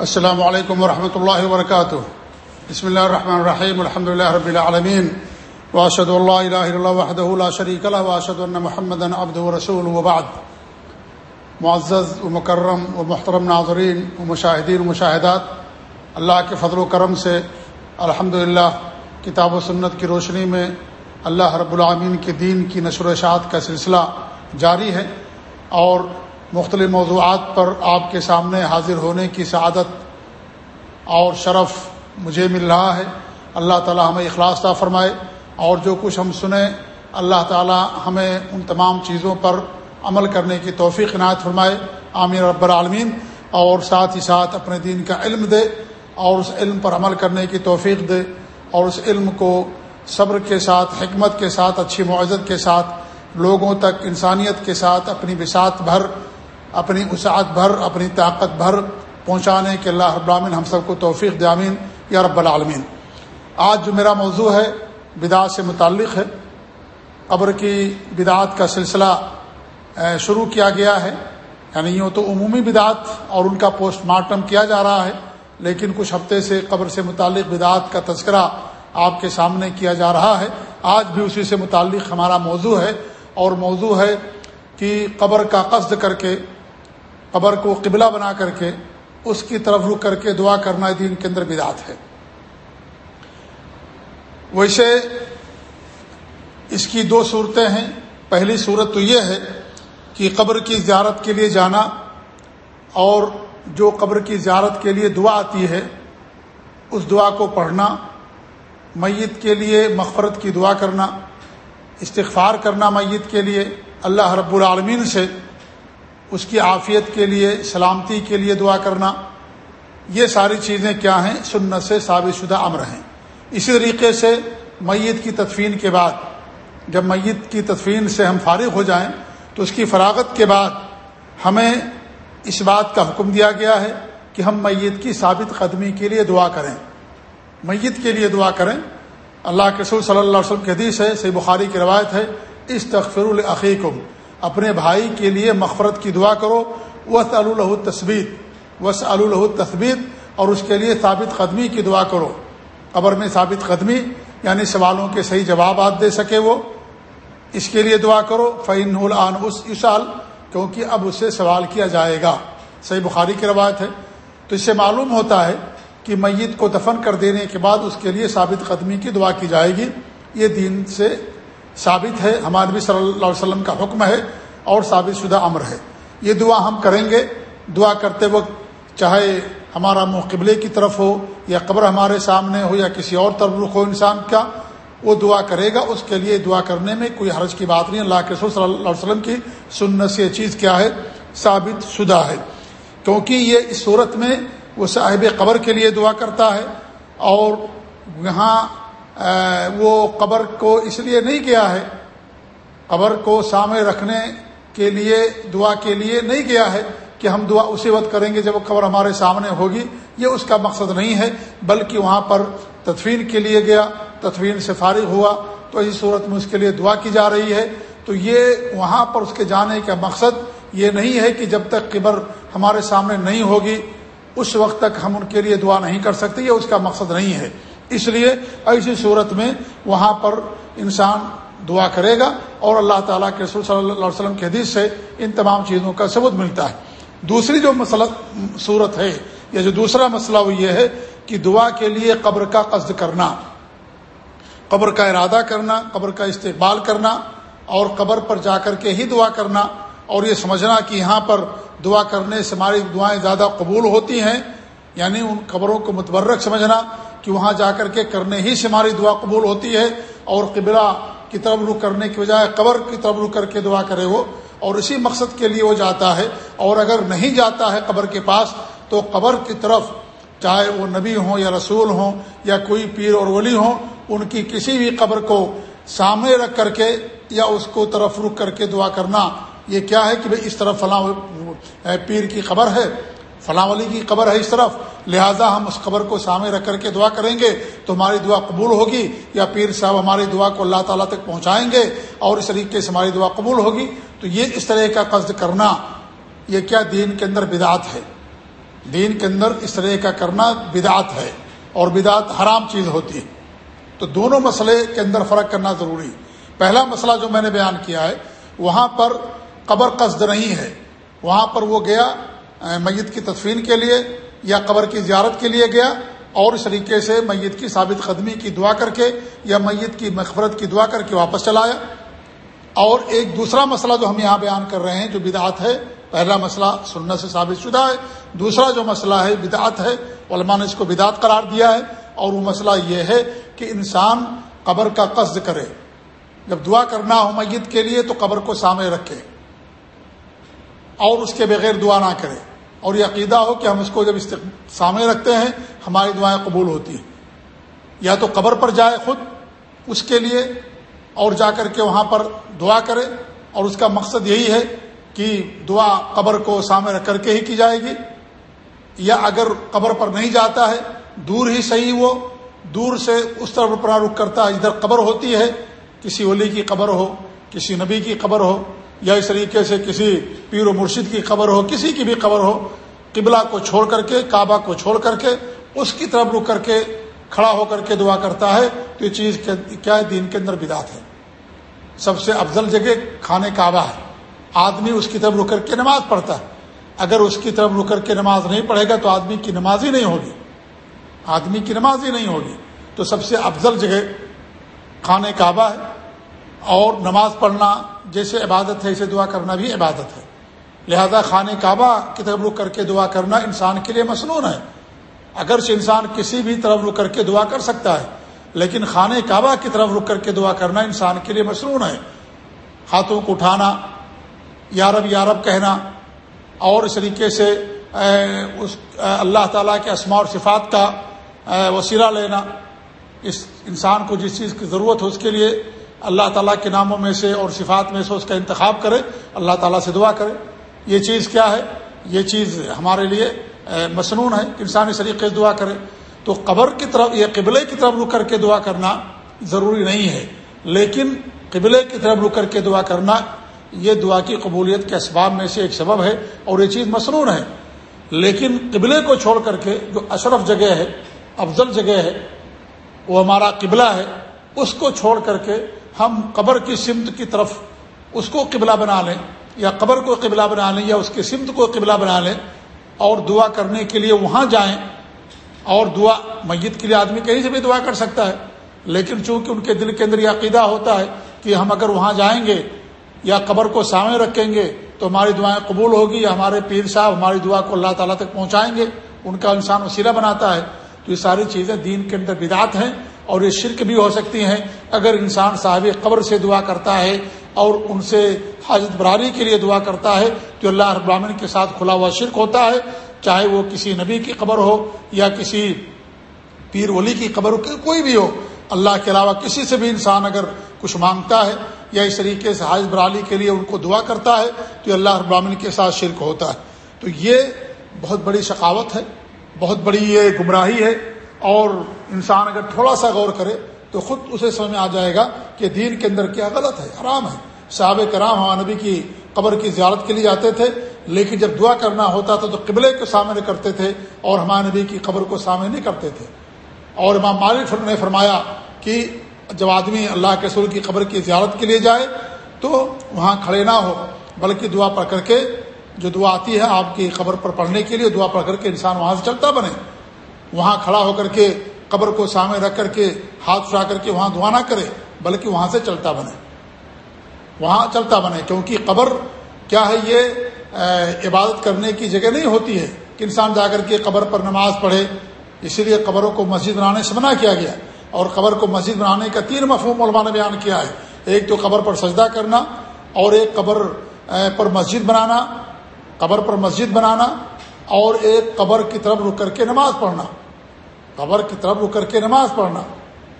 السلام علیکم ورحمۃ اللہ وبرکاتہ۔ بسم اللہ الرحمن الرحیم الحمد اللہ رب العالمین۔ واشد اللہ الہ الا وحدہ لا شریک له واشهد ان محمدا عبده ورسوله وبعد۔ معزز و مکرم و محترم ناظرین و مشاہدین و مشاہدات، اللہ کے فضل و کرم سے الحمد کتاب و سنت کی روشنی میں اللہ رب العامین کے دین کی نشر و اشاعت کا سلسلہ جاری ہے اور مختلف موضوعات پر آپ کے سامنے حاضر ہونے کی سعادت اور شرف مجھے مل رہا ہے۔ اللہ تعالی ہمیں اخلاص طا فرمائے اور جو کچھ ہم سنیں، اللہ تعالی ہمیں ان تمام چیزوں پر عمل کرنے کی توفیق عنایت فرمائے۔ عامر رب العالمین۔ اور ساتھ ہی ساتھ اپنے دین کا علم دے اور اس علم پر عمل کرنے کی توفیق دے اور اس علم کو صبر کے ساتھ، حکمت کے ساتھ، اچھی معزت کے ساتھ، لوگوں تک انسانیت کے ساتھ، اپنی بساط بھر اپنی وسعت بھر، اپنی طاقت بھر پہنچانے کے اللہ رب العالمین ہم سب کو توفیق دامین یا رب العالمین، آج جو میرا موضوع ہے بدعت سے متعلق ہے۔ قبر کی بدعت کا سلسلہ شروع کیا گیا ہے۔ یعنی یوں تو عمومی بدعت اور ان کا پوسٹ مارٹم کیا جا رہا ہے، لیکن کچھ ہفتے سے قبر سے متعلق بدعت کا تذکرہ آپ کے سامنے کیا جا رہا ہے۔ آج بھی اسی سے متعلق ہمارا موضوع ہے اور موضوع ہے کہ قبر کا قصد کر کے قبر کو قبلہ بنا کر کے اس کی طرف رک کر کے دعا کرنا دین کے اندر بدعت ہے۔ ویسے اس کی دو صورتیں ہیں۔ پہلی صورت تو یہ ہے کہ قبر کی زیارت کے لیے جانا اور جو قبر کی زیارت کے لیے دعا آتی ہے، اس دعا کو پڑھنا، میت کے لیے مغفرت کی دعا کرنا، استغفار کرنا میت کے لیے اللہ رب العالمین سے اس کی عافیت کے لیے، سلامتی کے لیے دعا کرنا۔ یہ ساری چیزیں کیا ہیں؟ سنت سے ثابت شدہ امر ہیں۔ اسی طریقے سے میت کی تدفین کے بعد، جب میت کی تدفین سے ہم فارغ ہو جائیں، تو اس کی فراغت کے بعد ہمیں اس بات کا حکم دیا گیا ہے کہ ہم میت کی ثابت قدمی کے لیے دعا کریں۔ میت کے لیے دعا کریں۔ اللہ کے رسول صلی اللہ علیہ وسلم کی حدیث ہے سی بخاری کی روایت ہے اس تخفر العقیقم اپنے بھائی کے لیے مغفرت کی دعا کرو۔ وس اللہ تصویر وس اللہ تصویر اور اس کے لیے ثابت قدمی کی دعا کرو۔ قبر میں ثابت قدمی یعنی سوالوں کے صحیح جوابات دے سکے وہ۔ اس کے لیے دعا کرو فعین العن اس اشال کیونکہ اب اس سے سوال کیا جائے گا۔ صحیح بخاری کی روایت ہے۔ تو اس سے معلوم ہوتا ہے کہ میت کو دفن کر دینے کے بعد اس کے لیے ثابت قدمی کی دعا کی جائے گی۔ یہ دین سے ثابت ہے ہمارے نبی صلی اللہ علیہ وسلم کا حکم ہے اور ثابت شدہ امر ہے۔ یہ دعا ہم کریں گے۔ دعا کرتے وقت چاہے ہمارا منہ قبلے کی طرف ہو یا قبر ہمارے سامنے ہو یا کسی اور طرف رخ ہو انسان کا، وہ دعا کرے گا۔ اس کے لیے دعا کرنے میں کوئی حرج کی بات نہیں۔ اللہ کے رسول صلی اللہ علیہ وسلم کی سنت سے یہ چیز کیا ہے؟ ثابت شدہ ہے۔ کیونکہ یہ اس صورت میں وہ صاحب قبر کے لیے دعا کرتا ہے اور یہاں وہ قبر کو اس لیے نہیں گیا ہے، قبر کو سامنے رکھنے کے لیے، دعا کے لیے نہیں گیا ہے کہ ہم دعا اسی وقت کریں گے جب وہ قبر ہمارے سامنے ہوگی۔ یہ اس کا مقصد نہیں ہے، بلکہ وہاں پر تدفین کے لیے گیا، تدفین سے فارغ ہوا۔ تو اسی صورت میں اس کے لیے دعا کی جا رہی ہے۔ تو یہ وہاں پر اس کے جانے کا مقصد یہ نہیں ہے کہ جب تک قبر ہمارے سامنے نہیں ہوگی، اس وقت تک ہم ان کے لیے دعا نہیں کر سکتے، یہ اس کا مقصد نہیں ہے۔ اس لیے ایسی صورت میں وہاں پر انسان دعا کرے گا اور اللہ تعالیٰ کے رسول صلی اللہ علیہ وسلم کے حدیث سے ان تمام چیزوں کا ثبوت ملتا ہے۔ دوسری جو مسئلہ صورت ہے یا جو دوسرا مسئلہ وہ یہ ہے کہ دعا کے لیے قبر کا قصد کرنا، قبر کا ارادہ کرنا، قبر کا استقبال کرنا اور قبر پر جا کر کے ہی دعا کرنا اور یہ سمجھنا کہ یہاں پر دعا کرنے سے ہماری دعائیں زیادہ قبول ہوتی ہیں یعنی ان قبروں کو متبرک سمجھنا کہ وہاں جا کر کے کرنے ہی سے ہماری دعا قبول ہوتی ہے اور قبلہ کی طرف رخ کرنے کی بجائے قبر کی طرف رخ کر کے دعا کرے وہ اور اسی مقصد کے لیے وہ جاتا ہے اور اگر نہیں جاتا ہے قبر کے پاس تو قبر کی طرف چاہے وہ نبی ہوں یا رسول ہوں یا کوئی پیر اور ولی ہوں، ان کی کسی بھی قبر کو سامنے رکھ کر کے یا اس کو طرف رک کر کے دعا کرنا، یہ کیا ہے کہ بھائی اس طرف فلاں پیر کی خبر ہے؟ فلاں ولی کی قبر ہے اس طرف، لہٰذا ہم اس قبر کو سامنے رکھ کر کے دعا کریں گے تو ہماری دعا قبول ہوگی یا پیر صاحب ہماری دعا کو اللہ تعالیٰ تک پہنچائیں گے اور اس طریقے سے ہماری دعا قبول ہوگی۔ تو یہ اس طرح کا قصد کرنا، یہ کیا دین کے اندر بدعت ہے؟ دین کے اندر اس طرح کا کرنا بدعت ہے اور بدعت حرام چیز ہوتی ہے۔ تو دونوں مسئلے کے اندر فرق کرنا ضروری۔ پہلا مسئلہ جو میں نے بیان کیا ہے، وہاں پر قبر قصد نہیں ہے۔ وہاں پر وہ گیا میت کی تدفین کے لیے یا قبر کی زیارت کے لیے گیا اور اس طریقے سے میت کی ثابت قدمی کی دعا کر کے یا میت کی مغفرت کی دعا کر کے واپس چلایا اور ایک دوسرا مسئلہ جو ہم یہاں بیان کر رہے ہیں، جو بدعت ہے، پہلا مسئلہ سنت سے ثابت شدہ ہے۔ دوسرا جو مسئلہ ہے، بدعت ہے، علماء نے اس کو بدعت قرار دیا ہے۔ اور وہ مسئلہ یہ ہے کہ انسان قبر کا قصد کرے۔ جب دعا کرنا ہو میت کے لیے تو قبر کو سامنے رکھے۔ اور اس کے بغیر دعا نہ کرے۔ اور یہ عقیدہ ہو کہ ہم اس کو جب سامنے رکھتے ہیں، ہماری دعائیں قبول ہوتی ہیں۔ یا تو قبر پر جائے خود اس کے لیے اور جا کر کے وہاں پر دعا کرے۔ اور اس کا مقصد یہی ہے کہ دعا قبر کو سامنے رکھ کر کے ہی کی جائے گی۔ یا اگر قبر پر نہیں جاتا ہے، دور ہی صحیح وہ، دور سے اس طرف اپنا رخ کرتا ہے۔ ادھر قبر ہوتی ہے، کسی ولی کی قبر ہو، کسی نبی کی قبر ہو یا اس طریقے سے کسی پیر و مرشد کی قبر ہو، کسی کی بھی قبر ہو، قبلہ کو چھوڑ کر کے، کعبہ کو چھوڑ کر کے، اس کی طرف رک کر کے کھڑا ہو کر کے دعا کرتا ہے، تو یہ چیز کیا ہے؟ دین کے اندر بدات ہے۔ سب سے افضل جگہ کھانے کعبہ ہے۔ آدمی اس کی طرف رک کر کے نماز پڑھتا ہے۔ اگر اس کی طرف رک کر کے نماز نہیں پڑھے گا، تو آدمی کی نماز ہی نہیں ہوگی۔ آدمی کی نماز ہی نہیں ہوگی۔ تو سب سے افضل جگہ کھانے کعبہ ہے۔ اور نماز پڑھنا جیسے عبادت ہے، اسے دعا کرنا بھی عبادت ہے۔ لہذا خانہ کعبہ کی طرف رک کر کے دعا کرنا انسان کے لیے مصنون ہے۔ اگرچہ انسان کسی بھی طرف رک کر کے دعا کر سکتا ہے، لیکن خانہ کعبہ کی طرف رک کر کے دعا کرنا انسان کے لیے مصنون ہے۔ ہاتھوں کو اٹھانا یارب یارب کہنا، اور اس طریقے سے اس اللہ تعالیٰ کے اسماء اور صفات کا وسیلہ لینا۔ اس انسان کو جس چیز کی ضرورت ہو، اس کے لیے اللہ تعالیٰ کے ناموں میں سے اور صفات میں سے اس کا انتخاب کرے، اللہ تعالیٰ سے دعا کرے۔ یہ چیز کیا ہے؟ یہ چیز ہمارے لیے مصنون ہے، انسانی طریقے سے دعا کرے۔ تو قبر کی طرف یا قبلے کی طرف رک کر کے دعا کرنا ضروری نہیں ہے۔ لیکن قبلے کی طرف رک کر کے دعا کرنا، یہ دعا کی قبولیت کے اسباب میں سے ایک سبب ہے اور یہ چیز مصنون ہے۔ لیکن قبلے کو چھوڑ کر کے جو اشرف جگہ ہے، افضل جگہ ہے، وہ ہمارا قبلہ ہے، اس کو چھوڑ کر کے ہم قبر کی سمت کی طرف اس کو قبلہ بنا لیں یا قبر کو قبلہ بنا لیں یا اس کی سمت کو قبلہ بنا لیں اور دعا کرنے کے لیے وہاں جائیں اور دعا میت کے لیے آدمی کہیں سے بھی دعا کر سکتا ہے لیکن چونکہ ان کے دل کے اندر یہ عقیدہ ہوتا ہے کہ ہم اگر وہاں جائیں گے یا قبر کو سامنے رکھیں گے تو ہماری دعائیں قبول ہوگی یا ہمارے پیر صاحب ہماری دعا کو اللہ تعالیٰ تک پہنچائیں گے، ان کا انسان وسیلہ بناتا ہے۔ تو یہ ساری چیزیں دین کے اندر بدعت ہیں۔ اور یہ شرک بھی ہو سکتی ہیں۔ اگر انسان صاحب قبر سے دعا کرتا ہے اور ان سے حاجت براری کے لیے دعا کرتا ہے، تو اللہ ابراہین کے ساتھ کھلا ہوا شرک ہوتا ہے۔ چاہے وہ کسی نبی کی قبر ہو یا کسی پیر ولی کی قبر ہو، کوئی بھی ہو، اللہ کے علاوہ کسی سے بھی انسان اگر کچھ مانگتا ہے یا اس طریقے سے حاجت برالی کے لیے ان کو دعا کرتا ہے، تو اللہ ابراہین کے ساتھ شرک ہوتا ہے۔ تو یہ بہت بڑی ثقافت ہے، بہت بڑی یہ گمراہی ہے۔ اور انسان اگر تھوڑا سا غور کرے تو خود اسے سمجھ میں آ جائے گا کہ دین کے اندر کیا غلط ہے، حرام ہے۔ صحابہ کرام ہمارا نبی کی قبر کی زیارت کے لیے جاتے تھے، لیکن جب دعا کرنا ہوتا تھا تو قبلے کو سامنے کرتے تھے اور ہمارے نبی کی قبر کو سامنے نہیں کرتے تھے۔ اور امام مالک نے فرمایا کہ جب آدمی اللہ کے سر کی قبر کی زیارت کے لیے جائے تو وہاں کھڑے نہ ہو، بلکہ دعا پڑھ کر کے جو دعا آتی ہے آپ کی قبر پر پڑھنے کے لیے دعا پڑھ کر کے انسان وہاں سے چلتا بنے۔ وہاں کھڑا ہو کر کے قبر کو سامنے رکھ کر کے ہاتھ اٹھا کر کے وہاں دعا نہ کرے، بلکہ وہاں سے چلتا بنے۔ وہاں چلتا بنے، کیونکہ قبر کیا ہے، یہ عبادت کرنے کی جگہ نہیں ہوتی ہے کہ انسان جا کر کے قبر پر نماز پڑھے۔ اسی لیے قبروں کو مسجد بنانے سے منع کیا گیا۔ اور قبر کو مسجد بنانے کا تین مفہوم علماء نے بیان کیا ہے۔ ایک تو قبر پر سجدہ کرنا اور ایک قبر پر مسجد بنانا۔ قبر پر مسجد بنانا اور ایک قبر کی طرف رک کر کے نماز پڑھنا قبر کی طرف رک کر کے نماز پڑھنا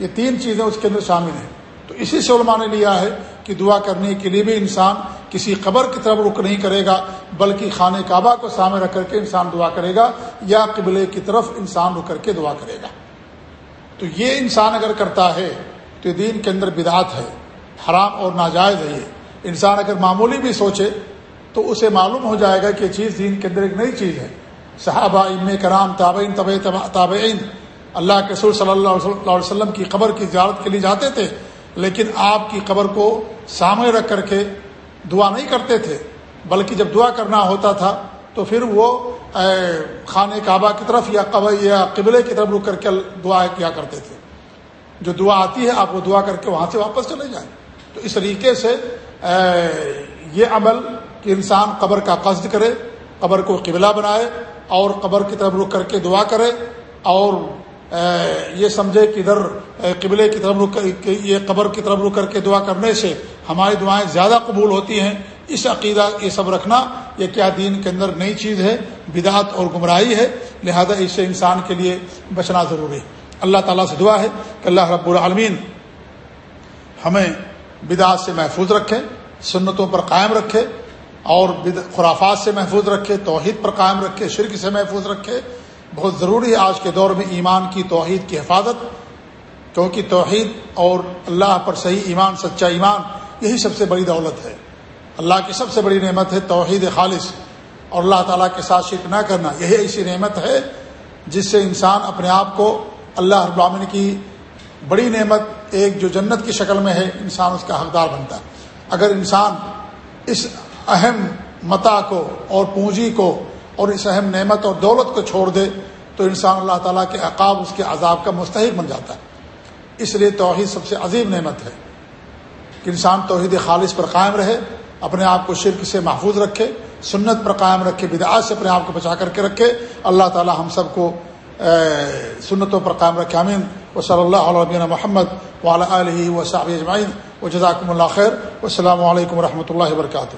یہ تین چیزیں اس کے اندر شامل ہیں تو اسی سے علماء نے لیا ہے کہ دعا کرنے کے لیے بھی انسان کسی قبر کی طرف رک نہیں کرے گا، بلکہ خانہ کعبہ کو سامنے رکھ کر کے انسان دعا کرے گا یا قبلے کی طرف انسان رک کر کے دعا کرے گا۔ تو یہ انسان اگر کرتا ہے تو دین کے اندر بدعت ہے، حرام اور ناجائز ہے یہ۔ انسان اگر معمولی بھی سوچے تو اسے معلوم ہو جائے گا کہ چیز دین کے اندر ایک نئی چیز ہے۔ صحابہ ام کرام، تابعین طب تابعین۔ اللہ کے رسول صلی اللہ علیہ وسلم کی قبر کی زیارت کے لیے جاتے تھے، لیکن آپ کی قبر کو سامنے رکھ کر کے دعا نہیں کرتے تھے، بلکہ جب دعا کرنا ہوتا تھا تو پھر وہ خانہ کعبہ کی طرف یا قبر یا قبلے کی طرف رک کر کے دعا کیا کرتے تھے۔ جو دعا آتی ہے، آپ وہ دعا کر کے وہاں سے واپس چلے جائیں۔ تو اس طریقے سے یہ عمل کہ انسان قبر کا قصد کرے، قبر کو قبلہ بنائے اور قبر کی طرف رک کر کے دعا کرے اور یہ سمجھے کہ ادھر قبلے کی طرف رک یہ قبر کی طرف رک کر کے دعا کرنے سے ہماری دعائیں زیادہ قبول ہوتی ہیں۔ اس عقیدہ، یہ سب رکھنا، یہ کیا دین کے اندر نئی چیز ہے، بدعت اور گمراہی ہے، لہذا اس سے انسان کے لیے بچنا ضروری ہے۔ اللہ تعالیٰ سے دعا ہے کہ اللہ رب العالمین ہمیں بدعت سے محفوظ رکھے، سنتوں پر قائم رکھے اور خرافات سے محفوظ رکھے، توحید پر قائم رکھے، شرک سے محفوظ رکھے، بہت ضروری ہے آج کے دور میں ایمان کی توحید کی حفاظت، کیونکہ توحید اور اللہ پر صحیح ایمان، سچا ایمان، یہی سب سے بڑی دولت ہے۔ اللہ کی سب سے بڑی نعمت ہے توحید خالص، اور اللہ تعالیٰ کے ساتھ شرک نہ کرنا، یہی ایسی نعمت ہے جس سے انسان اپنے آپ کو اللہ ابامن کی بڑی نعمت، ایک جو جنت کی شکل میں ہے، انسان اس کا حقدار بنتا ہے۔ اگر انسان اس اہم متا کو اور پونجی کو اور اس اہم نعمت اور دولت کو چھوڑ دے تو انسان اللہ تعالیٰ کے عقاب اس کے عذاب کا مستحق بن جاتا ہے۔ اس لیے توحید سب سے عظیم نعمت ہے کہ انسان توحید خالص پر قائم رہے، اپنے آپ کو شرک سے محفوظ رکھے، سنت پر قائم رکھے، بدعات سے اپنے آپ کو بچا کر کے رکھے۔ اللہ تعالیٰ ہم سب کو سنتوں پر قائم رکھے امین و صلی اللہ علیہ محمد و علیہ و صاب اجمعین۔ و جزاکم اللہ خیر۔ و السلام علیکم و رحمۃ اللہ وبرکاتہ۔